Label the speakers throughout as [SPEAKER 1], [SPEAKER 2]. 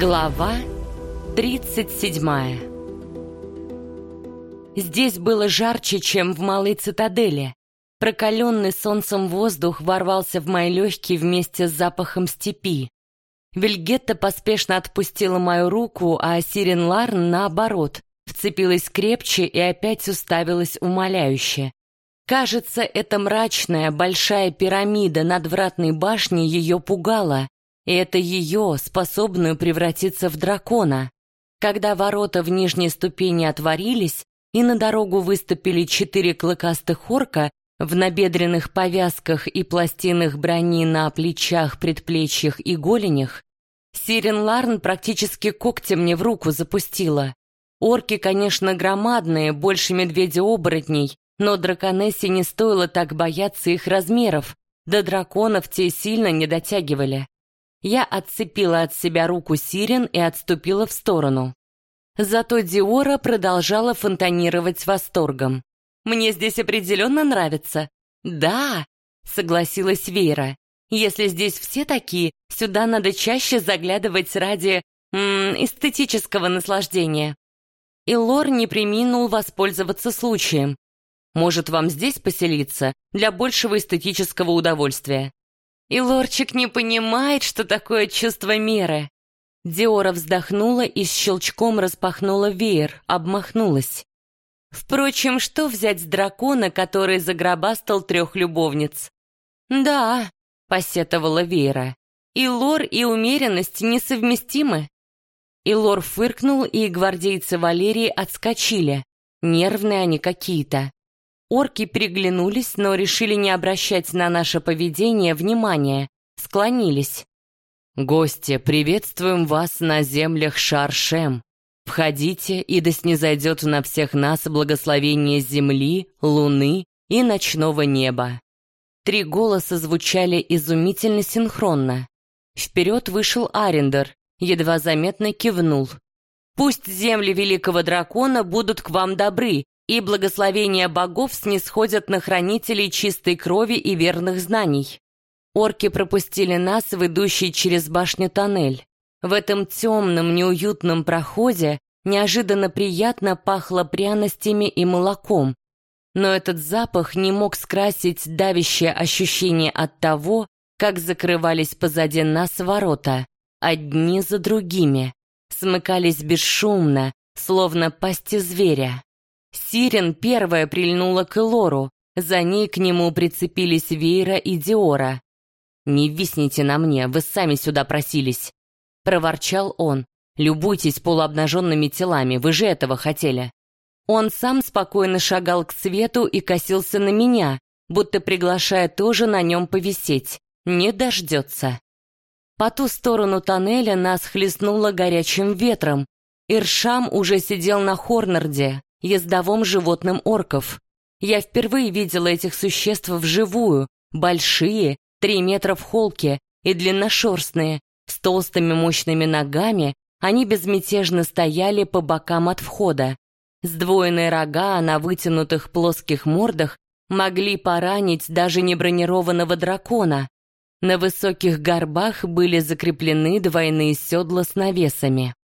[SPEAKER 1] Глава 37 Здесь было жарче, чем в Малой Цитадели. Прокаленный солнцем воздух ворвался в мои легкие вместе с запахом степи. Вильгетта поспешно отпустила мою руку, а Сирен Ларн, наоборот, вцепилась крепче и опять уставилась умоляюще. Кажется, эта мрачная большая пирамида надвратной башни ее пугала, и это ее, способную превратиться в дракона. Когда ворота в нижней ступени отворились, и на дорогу выступили четыре клыкастых орка в набедренных повязках и пластинах брони на плечах, предплечьях и голенях, Сирен Ларн практически когтем мне в руку запустила. Орки, конечно, громадные, больше медведя-оборотней, но драконессе не стоило так бояться их размеров, до драконов те сильно не дотягивали. Я отцепила от себя руку Сирен и отступила в сторону. Зато Диора продолжала фонтанировать восторгом. «Мне здесь определенно нравится». «Да», — согласилась Вера. «Если здесь все такие, сюда надо чаще заглядывать ради м эстетического наслаждения». И Лор не приминул воспользоваться случаем. «Может, вам здесь поселиться для большего эстетического удовольствия?» И лорчик не понимает, что такое чувство меры. Диора вздохнула и с щелчком распахнула веер, обмахнулась. Впрочем, что взять с дракона, который загробастал трех любовниц? «Да», — посетовала Вера, — «и лор, и умеренность несовместимы». И лор фыркнул, и гвардейцы Валерии отскочили. Нервные они какие-то. Орки приглянулись, но решили не обращать на наше поведение внимания, склонились. «Гости, приветствуем вас на землях Шаршем. Входите, и да снизойдет на всех нас благословение земли, луны и ночного неба». Три голоса звучали изумительно синхронно. Вперед вышел Арендер, едва заметно кивнул. «Пусть земли великого дракона будут к вам добры, и благословения богов снисходят на хранителей чистой крови и верных знаний. Орки пропустили нас в идущий через башню тоннель. В этом темном, неуютном проходе неожиданно приятно пахло пряностями и молоком. Но этот запах не мог скрасить давящее ощущение от того, как закрывались позади нас ворота, одни за другими, смыкались бесшумно, словно пасти зверя. Сирен первая прильнула к Элору, за ней к нему прицепились Вейра и Диора. «Не висните на мне, вы сами сюда просились!» Проворчал он. «Любуйтесь полуобнаженными телами, вы же этого хотели!» Он сам спокойно шагал к свету и косился на меня, будто приглашая тоже на нем повисеть. Не дождется. По ту сторону тоннеля нас хлестнуло горячим ветром. Иршам уже сидел на Хорнарде, ездовом животным орков. Я впервые видела этих существ вживую, большие, три метра в холке и длинношерстные, с толстыми мощными ногами, они безмятежно стояли по бокам от входа. Сдвоенные рога на вытянутых плоских мордах могли поранить даже небронированного дракона. На высоких горбах были закреплены двойные седла с навесами.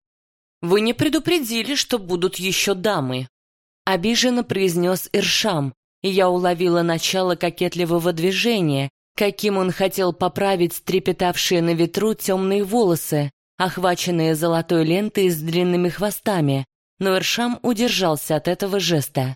[SPEAKER 1] «Вы не предупредили, что будут еще дамы», Обиженно произнес Иршам, и я уловила начало кокетливого движения, каким он хотел поправить трепетавшие на ветру темные волосы, охваченные золотой лентой с длинными хвостами, но Иршам удержался от этого жеста.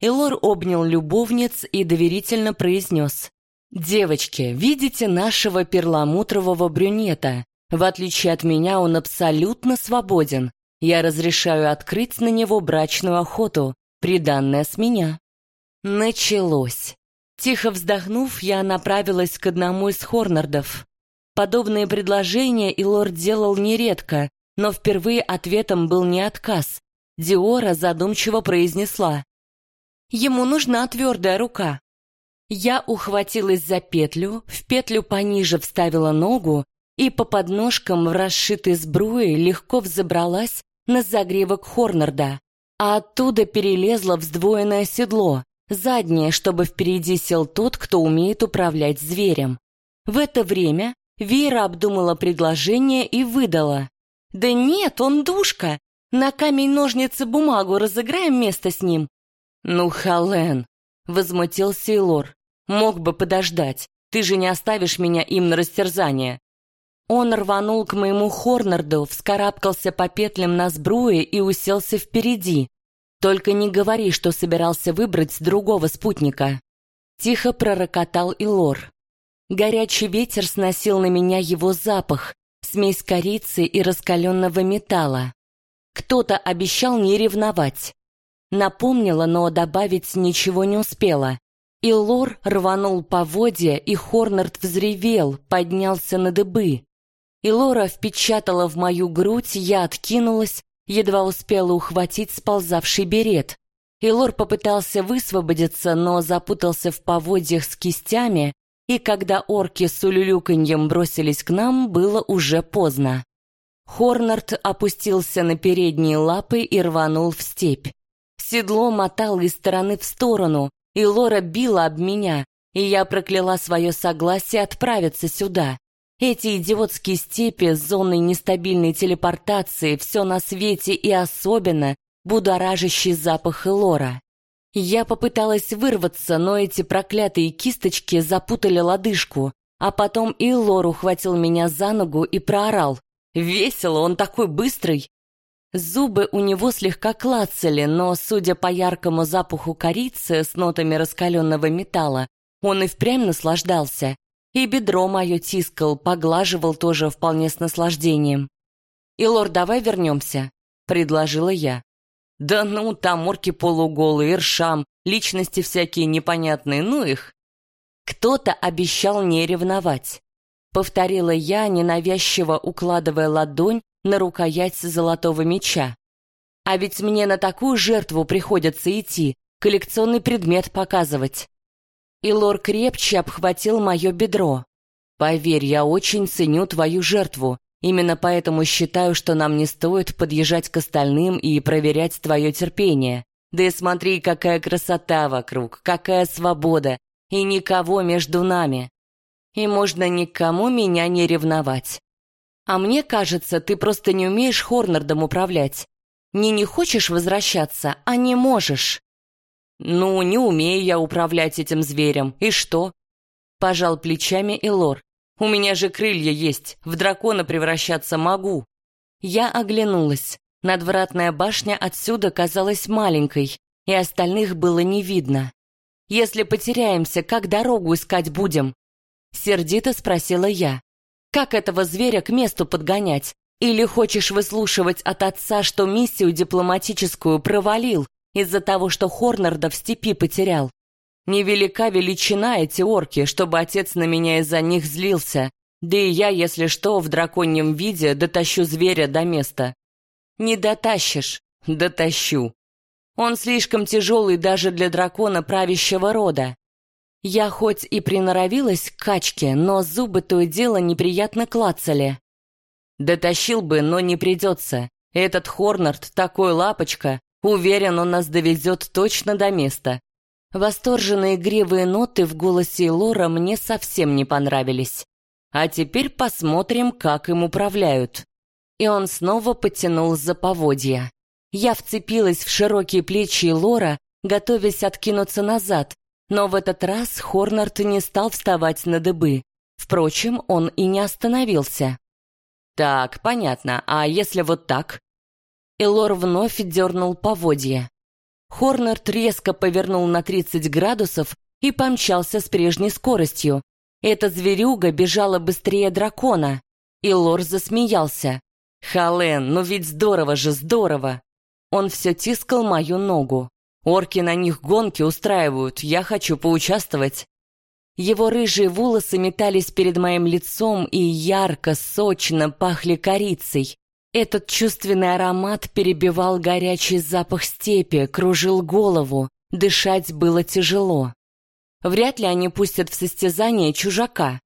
[SPEAKER 1] Илор обнял любовниц и доверительно произнес. «Девочки, видите нашего перламутрового брюнета? В отличие от меня он абсолютно свободен. Я разрешаю открыть на него брачную охоту приданное с меня. Началось. Тихо вздохнув, я направилась к одному из Хорнардов. Подобные предложения Илор делал нередко, но впервые ответом был не отказ. Диора задумчиво произнесла. «Ему нужна твердая рука». Я ухватилась за петлю, в петлю пониже вставила ногу и по подножкам в расшитой сбруе легко взобралась на загревок Хорнарда а оттуда перелезла в сдвоенное седло, заднее, чтобы впереди сел тот, кто умеет управлять зверем. В это время Вера обдумала предложение и выдала. «Да нет, он душка! На камень-ножницы-бумагу разыграем место с ним!» «Ну, Хален!» — возмутился Илор. «Мог бы подождать. Ты же не оставишь меня им на растерзание». Он рванул к моему Хорнарду, вскарабкался по петлям на сбруе и уселся впереди. «Только не говори, что собирался выбрать другого спутника». Тихо пророкотал Илор. Горячий ветер сносил на меня его запах, смесь корицы и раскаленного металла. Кто-то обещал не ревновать. Напомнила, но добавить ничего не успела. И Лор рванул поводья, и Хорнард взревел, поднялся на дыбы. И Лора впечатала в мою грудь, я откинулась, едва успела ухватить сползавший берет. И Лор попытался высвободиться, но запутался в поводьях с кистями, и когда орки с улюлюканьем бросились к нам, было уже поздно. Хорнард опустился на передние лапы и рванул в степь. Седло мотало из стороны в сторону, и Лора била об меня, и я прокляла свое согласие отправиться сюда. Эти идиотские степи с зоной нестабильной телепортации, все на свете и особенно будоражащий запах Лора. Я попыталась вырваться, но эти проклятые кисточки запутали лодыжку, а потом и Лор ухватил меня за ногу и проорал. «Весело, он такой быстрый!» Зубы у него слегка клацали, но, судя по яркому запаху корицы с нотами раскаленного металла, он и впрямь наслаждался. И бедро мое тискал, поглаживал тоже вполне с наслаждением. «Илор, давай вернемся», — предложила я. «Да ну, там орки полуголые, иршам, личности всякие непонятные, ну их». Кто-то обещал не ревновать. Повторила я, ненавязчиво укладывая ладонь на рукоять золотого меча. А ведь мне на такую жертву приходится идти, коллекционный предмет показывать. И лор крепче обхватил мое бедро. Поверь, я очень ценю твою жертву. Именно поэтому считаю, что нам не стоит подъезжать к остальным и проверять твое терпение. Да и смотри, какая красота вокруг, какая свобода, и никого между нами. И можно никому меня не ревновать. А мне кажется, ты просто не умеешь Хорнардом управлять. Не не хочешь возвращаться, а не можешь. Ну, не умею я управлять этим зверем. И что? Пожал плечами Элор. У меня же крылья есть, в дракона превращаться могу. Я оглянулась. Надвратная башня отсюда казалась маленькой, и остальных было не видно. Если потеряемся, как дорогу искать будем? Сердито спросила я. Как этого зверя к месту подгонять? Или хочешь выслушивать от отца, что миссию дипломатическую провалил из-за того, что Хорнарда в степи потерял? Невелика величина эти орки, чтобы отец на меня из-за них злился. Да и я, если что, в драконьем виде дотащу зверя до места. Не дотащишь, дотащу. Он слишком тяжелый даже для дракона правящего рода. Я хоть и приноровилась к качке, но зубы то и дело неприятно клацали. Дотащил бы, но не придется. Этот Хорнард такой лапочка, уверен, он нас довезет точно до места. Восторженные игривые ноты в голосе Лора мне совсем не понравились. А теперь посмотрим, как им управляют. И он снова потянул за поводья. Я вцепилась в широкие плечи Лора, готовясь откинуться назад, но в этот раз Хорнард не стал вставать на дыбы. Впрочем, он и не остановился. «Так, понятно. А если вот так?» Элор вновь дернул поводья. Хорнард резко повернул на 30 градусов и помчался с прежней скоростью. Эта зверюга бежала быстрее дракона. И Лор засмеялся. «Хален, ну ведь здорово же, здорово!» Он все тискал мою ногу. Орки на них гонки устраивают, я хочу поучаствовать. Его рыжие волосы метались перед моим лицом и ярко, сочно пахли корицей. Этот чувственный аромат перебивал горячий запах степи, кружил голову, дышать было тяжело. Вряд ли они пустят в состязание чужака.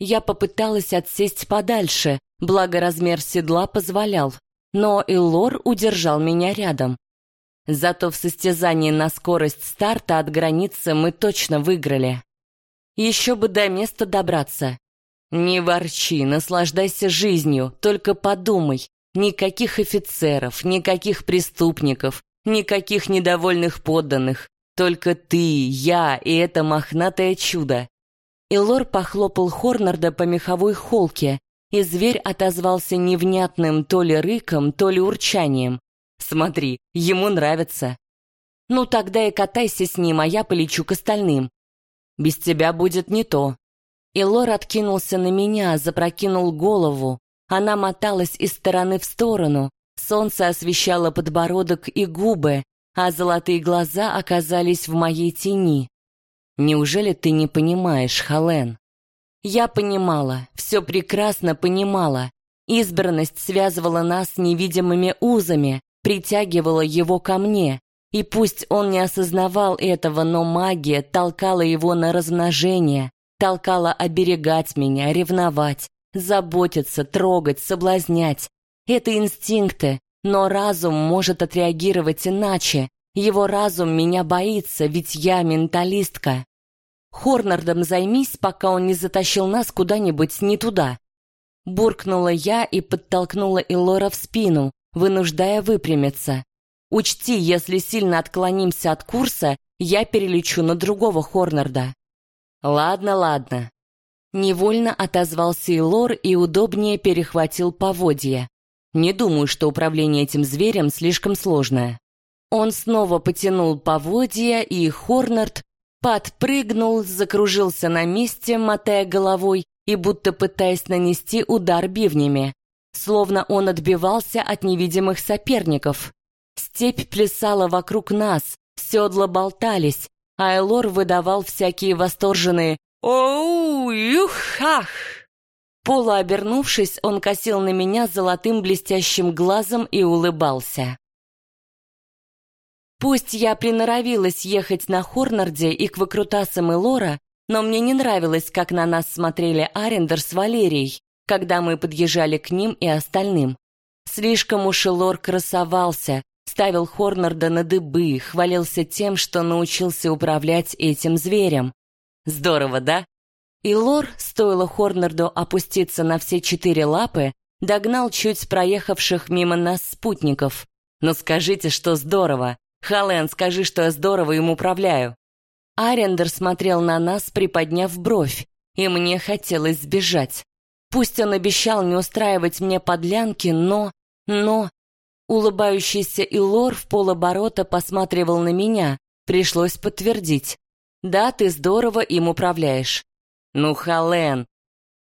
[SPEAKER 1] Я попыталась отсесть подальше, благо размер седла позволял, но Илор удержал меня рядом. Зато в состязании на скорость старта от границы мы точно выиграли. Еще бы до места добраться. Не ворчи, наслаждайся жизнью, только подумай. Никаких офицеров, никаких преступников, никаких недовольных подданных. Только ты, я и это мохнатое чудо. Илор похлопал Хорнарда по меховой холке, и зверь отозвался невнятным то ли рыком, то ли урчанием. «Смотри, ему нравится». «Ну тогда и катайся с ним, а я полечу к остальным». «Без тебя будет не то». Илор откинулся на меня, запрокинул голову. Она моталась из стороны в сторону. Солнце освещало подбородок и губы, а золотые глаза оказались в моей тени. «Неужели ты не понимаешь, Хален?» Я понимала, все прекрасно понимала. Избранность связывала нас невидимыми узами, притягивала его ко мне. И пусть он не осознавал этого, но магия толкала его на размножение, толкала оберегать меня, ревновать, заботиться, трогать, соблазнять. Это инстинкты, но разум может отреагировать иначе. Его разум меня боится, ведь я менталистка. Хорнардом займись, пока он не затащил нас куда-нибудь не туда. Буркнула я и подтолкнула Илора в спину, вынуждая выпрямиться. Учти, если сильно отклонимся от курса, я перелечу на другого Хорнарда. Ладно, ладно. Невольно отозвался Илор и удобнее перехватил поводья. Не думаю, что управление этим зверем слишком сложное. Он снова потянул поводья, и Хорнард подпрыгнул, закружился на месте, мотая головой и будто пытаясь нанести удар бивнями. Словно он отбивался от невидимых соперников. Степь плясала вокруг нас, седла болтались, а Элор выдавал всякие восторженные «Оу, юхах!». Полуобернувшись, он косил на меня золотым блестящим глазом и улыбался. Пусть я приноровилась ехать на Хорнарде и к выкрутасам и Лора, но мне не нравилось, как на нас смотрели Арендер с Валерией, когда мы подъезжали к ним и остальным. Слишком уж Лор красовался, ставил Хорнарда на дыбы, хвалился тем, что научился управлять этим зверем. Здорово, да? И Лор, стоило Хорнарду опуститься на все четыре лапы, догнал чуть проехавших мимо нас спутников. «Ну скажите, что здорово! Хален, скажи, что я здорово им управляю. Арендер смотрел на нас, приподняв бровь, и мне хотелось сбежать. Пусть он обещал не устраивать мне подлянки, но... но... Улыбающийся Илор в полоборота посматривал на меня. Пришлось подтвердить. «Да, ты здорово им управляешь». «Ну, Хален!»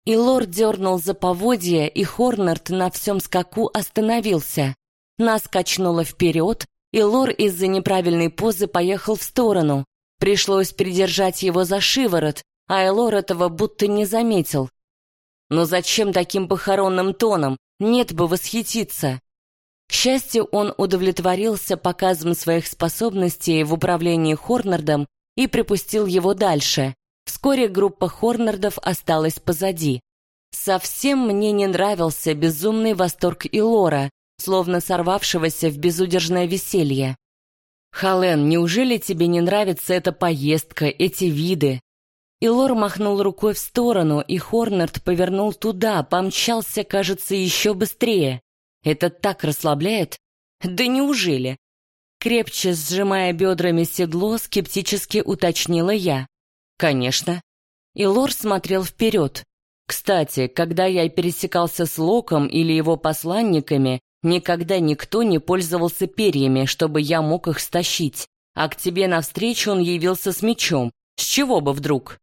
[SPEAKER 1] Илор дернул за поводья, и Хорнард на всем скаку остановился. Нас качнуло вперед, и Лор из-за неправильной позы поехал в сторону. Пришлось придержать его за шиворот, а Элор этого будто не заметил. Но зачем таким похоронным тоном? Нет бы восхититься. К счастью, он удовлетворился показом своих способностей в управлении Хорнардом и припустил его дальше. Вскоре группа Хорнардов осталась позади. Совсем мне не нравился безумный восторг Илора, словно сорвавшегося в безудержное веселье. «Хален, неужели тебе не нравится эта поездка, эти виды?» Илор махнул рукой в сторону, и Хорнард повернул туда, помчался, кажется, еще быстрее. «Это так расслабляет?» «Да неужели?» Крепче сжимая бедрами седло, скептически уточнила я. «Конечно». Илор смотрел вперед. Кстати, когда я пересекался с Локом или его посланниками, Никогда никто не пользовался перьями, чтобы я мог их стащить. А к тебе навстречу он явился с мечом. С чего бы вдруг?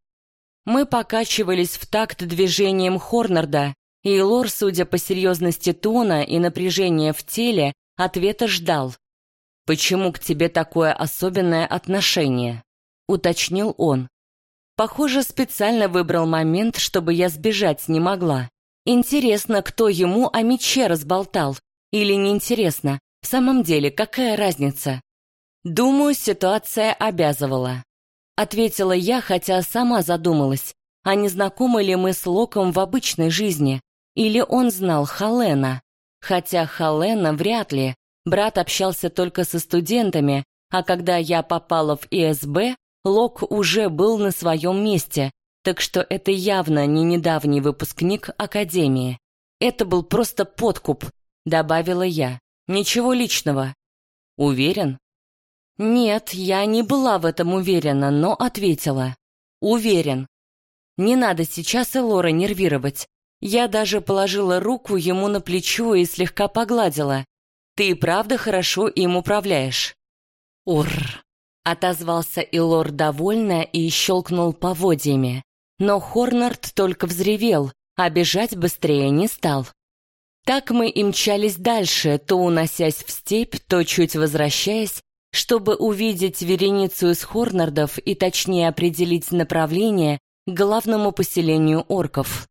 [SPEAKER 1] Мы покачивались в такт движением Хорнарда, и Лор, судя по серьезности тона и напряжения в теле, ответа ждал. «Почему к тебе такое особенное отношение?» — уточнил он. Похоже, специально выбрал момент, чтобы я сбежать не могла. Интересно, кто ему о мече разболтал, или неинтересно? В самом деле, какая разница? Думаю, ситуация обязывала. Ответила я, хотя сама задумалась, а не знакомы ли мы с Локом в обычной жизни? Или он знал Халена? Хотя Халена вряд ли. Брат общался только со студентами, а когда я попала в ИСБ, Лок уже был на своем месте, так что это явно не недавний выпускник Академии. Это был просто подкуп, добавила я. Ничего личного. Уверен? Нет, я не была в этом уверена, но ответила. Уверен. Не надо сейчас Элора нервировать. Я даже положила руку ему на плечо и слегка погладила. Ты и правда хорошо им управляешь. Ур! Отозвался Илор довольно и щелкнул поводьями. Но Хорнард только взревел, а бежать быстрее не стал. Так мы и мчались дальше, то уносясь в степь, то чуть возвращаясь, чтобы увидеть вереницу из Хорнардов и точнее определить направление к главному поселению орков.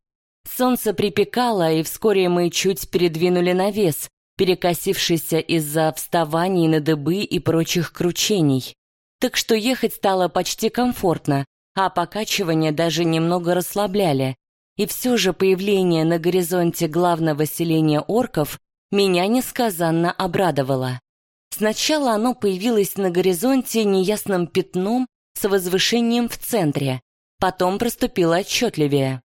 [SPEAKER 1] Солнце припекало, и вскоре мы чуть передвинули навес, перекосившийся из-за вставаний на дыбы и прочих кручений. Так что ехать стало почти комфортно, а покачивания даже немного расслабляли. И все же появление на горизонте главного селения орков меня несказанно обрадовало. Сначала оно появилось на горизонте неясным пятном с возвышением в центре, потом проступило отчетливее.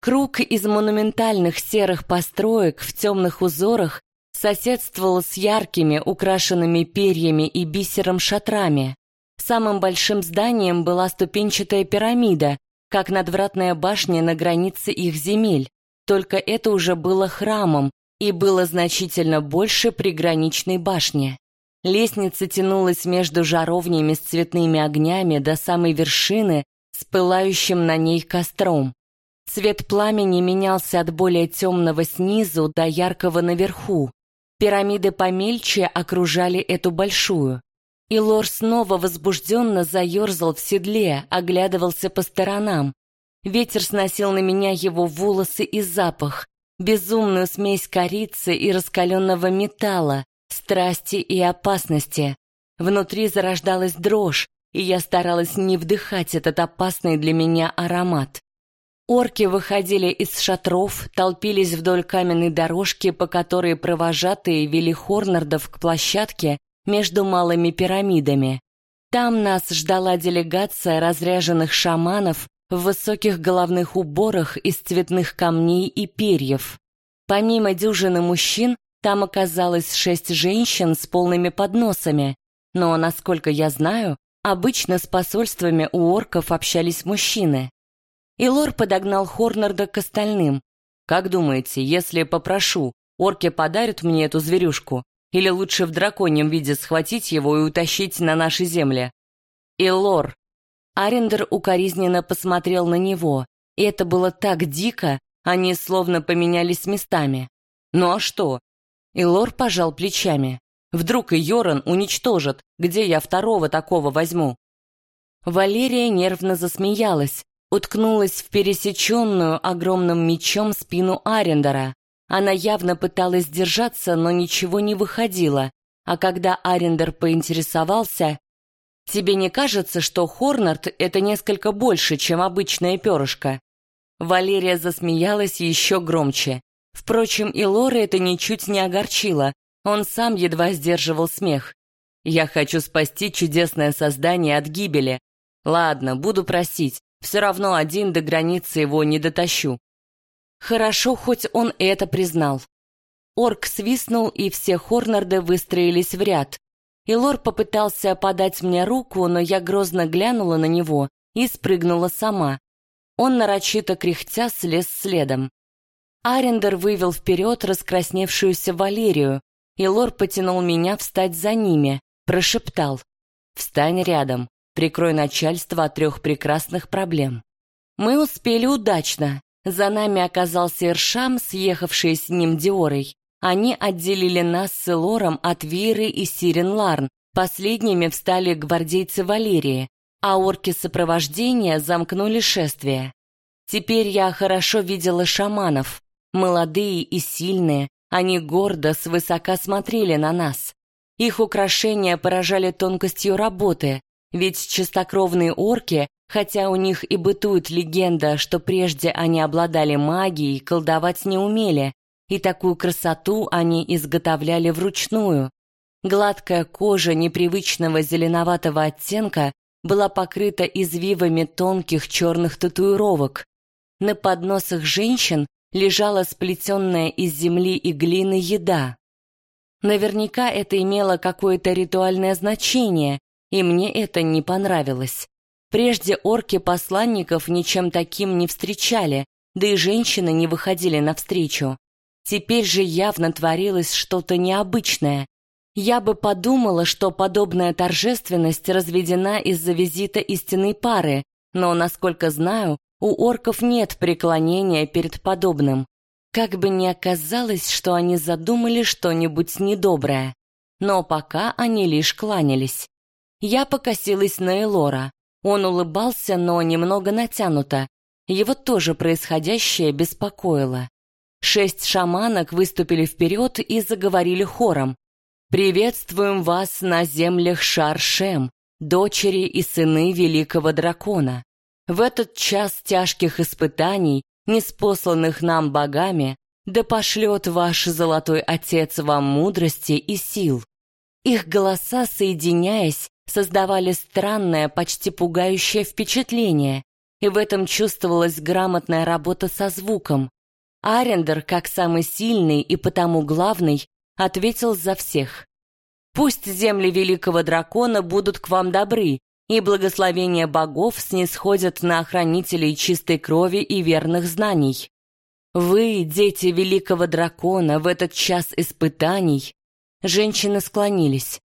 [SPEAKER 1] Круг из монументальных серых построек в темных узорах соседствовал с яркими, украшенными перьями и бисером шатрами. Самым большим зданием была ступенчатая пирамида, как надвратная башня на границе их земель, только это уже было храмом и было значительно больше приграничной башни. Лестница тянулась между жаровнями с цветными огнями до самой вершины с пылающим на ней костром. Цвет пламени менялся от более темного снизу до яркого наверху. Пирамиды помельче окружали эту большую. И Лор снова возбужденно заерзал в седле, оглядывался по сторонам. Ветер сносил на меня его волосы и запах, безумную смесь корицы и раскаленного металла, страсти и опасности. Внутри зарождалась дрожь, и я старалась не вдыхать этот опасный для меня аромат. Орки выходили из шатров, толпились вдоль каменной дорожки, по которой провожатые вели Хорнардов к площадке между малыми пирамидами. Там нас ждала делегация разряженных шаманов в высоких головных уборах из цветных камней и перьев. Помимо дюжины мужчин, там оказалось шесть женщин с полными подносами, но, насколько я знаю, обычно с посольствами у орков общались мужчины. И Лор подогнал Хорнарда к остальным. «Как думаете, если попрошу, орки подарят мне эту зверюшку? Или лучше в драконьем виде схватить его и утащить на наши земли?» «И Лор!» Арендер укоризненно посмотрел на него, и это было так дико, они словно поменялись местами. «Ну а что?» И Лор пожал плечами. «Вдруг и Йоран уничтожат, где я второго такого возьму?» Валерия нервно засмеялась, уткнулась в пересеченную огромным мечом спину Арендера. Она явно пыталась держаться, но ничего не выходило. А когда Арендер поинтересовался, «Тебе не кажется, что Хорнард — это несколько больше, чем обычное перышко?» Валерия засмеялась еще громче. Впрочем, и Лора это ничуть не огорчило. Он сам едва сдерживал смех. «Я хочу спасти чудесное создание от гибели. Ладно, буду просить. Все равно один до границы его не дотащу. Хорошо, хоть он это признал. Орк свистнул, и все Хорнарды выстроились в ряд. И Лор попытался подать мне руку, но я грозно глянула на него и спрыгнула сама. Он нарочито кряхтя слез следом. Арендер вывел вперед раскрасневшуюся Валерию, и Лор потянул меня встать за ними, прошептал. «Встань рядом, Прикрой начальство от трех прекрасных проблем. Мы успели удачно. За нами оказался Иршам, съехавший с ним Диорой. Они отделили нас с Элором от Виры и Сирен Ларн. Последними встали гвардейцы Валерии, а орки сопровождения замкнули шествие. Теперь я хорошо видела шаманов. Молодые и сильные, они гордо свысока смотрели на нас. Их украшения поражали тонкостью работы, ведь чистокровные орки, хотя у них и бытует легенда, что прежде они обладали магией, колдовать не умели, и такую красоту они изготовляли вручную. Гладкая кожа непривычного зеленоватого оттенка была покрыта извивами тонких черных татуировок. На подносах женщин лежала сплетенная из земли и глины еда. Наверняка это имело какое-то ритуальное значение, и мне это не понравилось. Прежде орки посланников ничем таким не встречали, да и женщины не выходили навстречу. Теперь же явно творилось что-то необычное. Я бы подумала, что подобная торжественность разведена из-за визита истинной пары, но, насколько знаю, у орков нет преклонения перед подобным. Как бы ни оказалось, что они задумали что-нибудь недоброе. Но пока они лишь кланялись. Я покосилась на Элора. Он улыбался, но немного натянуто. Его тоже происходящее беспокоило. Шесть шаманок выступили вперед и заговорили хором. «Приветствуем вас на землях Шаршем, дочери и сыны великого дракона. В этот час тяжких испытаний, неспосланных нам богами, да пошлет ваш золотой отец вам мудрости и сил». Их голоса, соединяясь, создавали странное, почти пугающее впечатление, и в этом чувствовалась грамотная работа со звуком. Арендер, как самый сильный и потому главный, ответил за всех. «Пусть земли великого дракона будут к вам добры, и благословения богов снисходят на охранителей чистой крови и верных знаний. Вы, дети великого дракона, в этот час испытаний...» Женщины склонились.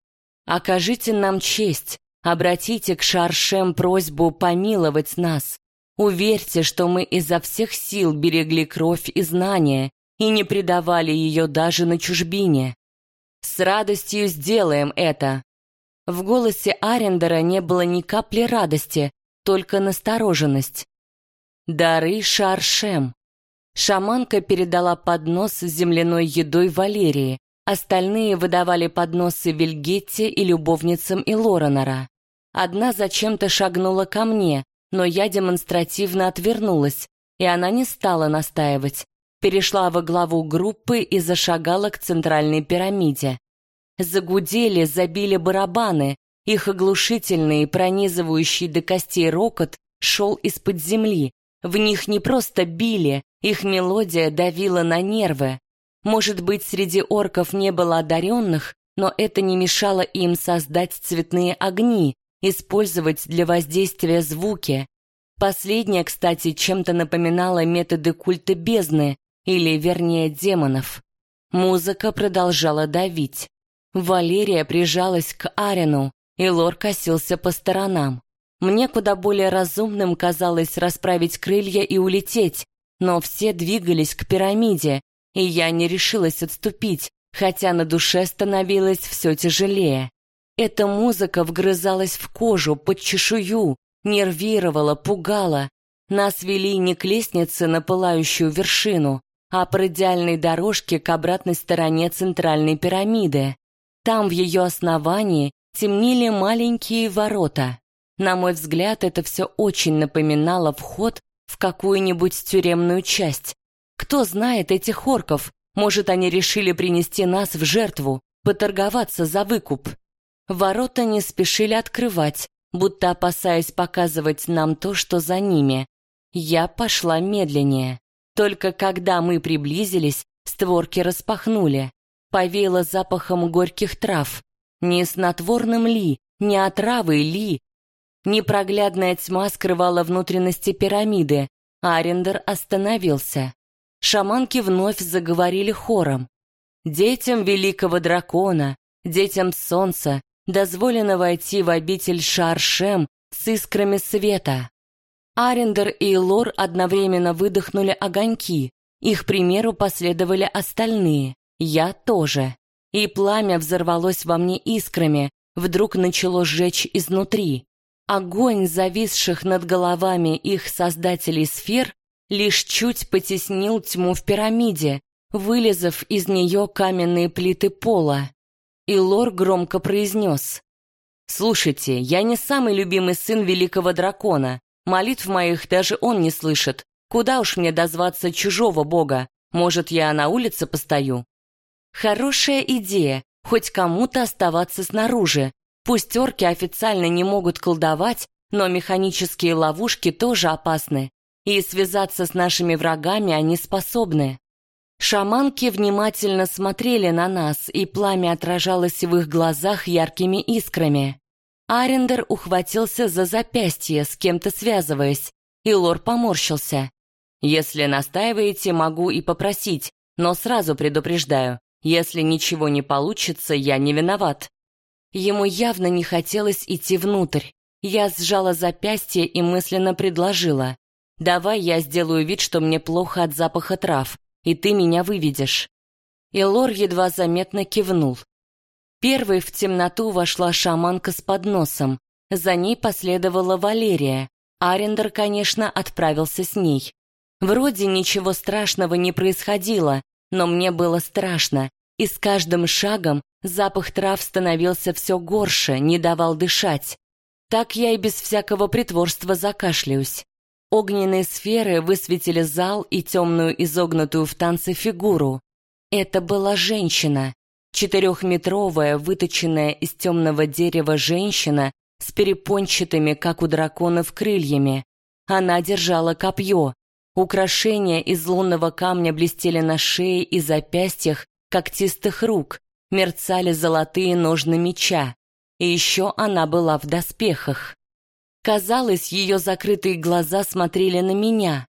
[SPEAKER 1] «Окажите нам честь, обратите к Шаршем просьбу помиловать нас. Уверьте, что мы изо всех сил берегли кровь и знания и не предавали ее даже на чужбине. С радостью сделаем это. В голосе Арендера не было ни капли радости, только настороженность. Дары Шаршем. Шаманка передала поднос с земляной едой Валерии, остальные выдавали подносы Вильгетте и любовницам Илоренора. Одна зачем-то шагнула ко мне, но я демонстративно отвернулась, и она не стала настаивать. Перешла во главу группы и зашагала к центральной пирамиде. Загудели, забили барабаны, их оглушительный, пронизывающий до костей рокот шел из-под земли. В них не просто били, их мелодия давила на нервы. Может быть, среди орков не было одаренных, но это не мешало им создать цветные огни, использовать для воздействия звуки. Последнее, кстати, чем-то напоминало методы культа бездны, или, вернее, демонов. Музыка продолжала давить. Валерия прижалась к Арину, и Лор косился по сторонам. Мне куда более разумным казалось расправить крылья и улететь, но все двигались к пирамиде, и я не решилась отступить, хотя на душе становилось все тяжелее. Эта музыка вгрызалась в кожу, под чешую, нервировала, пугала. Нас вели не к лестнице на пылающую вершину, а по идеальной дорожке к обратной стороне центральной пирамиды. Там, в ее основании, темнели маленькие ворота. На мой взгляд, это все очень напоминало вход в какую-нибудь тюремную часть. Кто знает этих орков? Может, они решили принести нас в жертву, поторговаться за выкуп. Ворота не спешили открывать, будто опасаясь показывать нам то, что за ними. Я пошла медленнее. Только когда мы приблизились, створки распахнули. Повеяло запахом горьких трав. Не снотворным ли, не отравой ли. Непроглядная тьма скрывала внутренности пирамиды. Арендер остановился. Шаманки вновь заговорили хором. «Детям великого дракона, детям солнца, дозволено войти в обитель Шаршем с искрами света. Арендер и Лор одновременно выдохнули огоньки. Их примеру последовали остальные. Я тоже. И пламя взорвалось во мне искрами, вдруг начало сжечь изнутри. Огонь, зависших над головами их создателей сфер, лишь чуть потеснил тьму в пирамиде, вылезав из нее каменные плиты пола. И Лор громко произнес. «Слушайте, я не самый любимый сын великого дракона. Молитв моих даже он не слышит. Куда уж мне дозваться чужого бога? Может, я на улице постою?» Хорошая идея, хоть кому-то оставаться снаружи. Пусть орки официально не могут колдовать, но механические ловушки тоже опасны. И связаться с нашими врагами они способны. Шаманки внимательно смотрели на нас, и пламя отражалось в их глазах яркими искрами. Арендер ухватился за запястье, с кем-то связываясь, и Лор поморщился. «Если настаиваете, могу и попросить, но сразу предупреждаю, если ничего не получится, я не виноват». Ему явно не хотелось идти внутрь. Я сжала запястье и мысленно предложила. «Давай я сделаю вид, что мне плохо от запаха трав, и ты меня выведешь». И Лор едва заметно кивнул. Первой в темноту вошла шаманка с подносом. За ней последовала Валерия. Арендер, конечно, отправился с ней. Вроде ничего страшного не происходило, но мне было страшно, и с каждым шагом запах трав становился все горше, не давал дышать. Так я и без всякого притворства закашляюсь. Огненные сферы высветили зал и темную изогнутую в танце фигуру. Это была женщина. Четырехметровая, выточенная из темного дерева женщина с перепончатыми, как у драконов, крыльями. Она держала копье. Украшения из лунного камня блестели на шее и запястьях когтистых рук, мерцали золотые ножны меча. И еще она была в доспехах. Казалось, ее закрытые глаза смотрели на меня.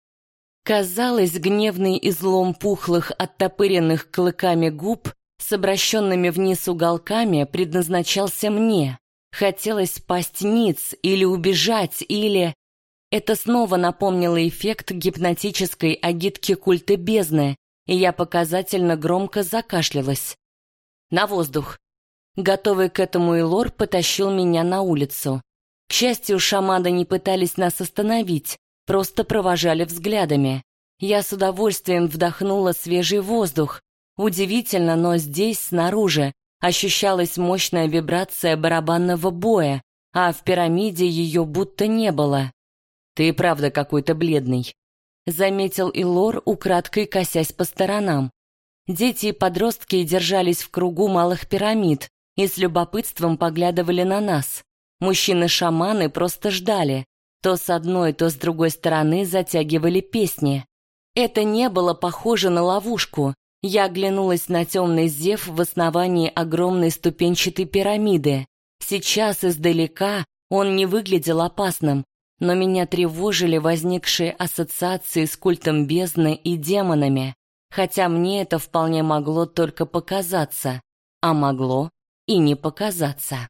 [SPEAKER 1] Казалось, гневный излом пухлых, оттопыренных клыками губ с обращенными вниз уголками предназначался мне. Хотелось пасть ниц или убежать, или... Это снова напомнило эффект гипнотической агитки культа бездны, и я показательно громко закашлялась. На воздух. Готовый к этому Илор потащил меня на улицу. К счастью, шаманы не пытались нас остановить, просто провожали взглядами. Я с удовольствием вдохнула свежий воздух. Удивительно, но здесь, снаружи, ощущалась мощная вибрация барабанного боя, а в пирамиде ее будто не было. «Ты правда какой-то бледный», — заметил Илор, украдкой косясь по сторонам. Дети и подростки держались в кругу малых пирамид и с любопытством поглядывали на нас. Мужчины-шаманы просто ждали. То с одной, то с другой стороны затягивали песни. Это не было похоже на ловушку. Я оглянулась на темный зев в основании огромной ступенчатой пирамиды. Сейчас издалека он не выглядел опасным, но меня тревожили возникшие ассоциации с культом бездны и демонами, хотя мне это вполне могло только показаться, а могло и не показаться.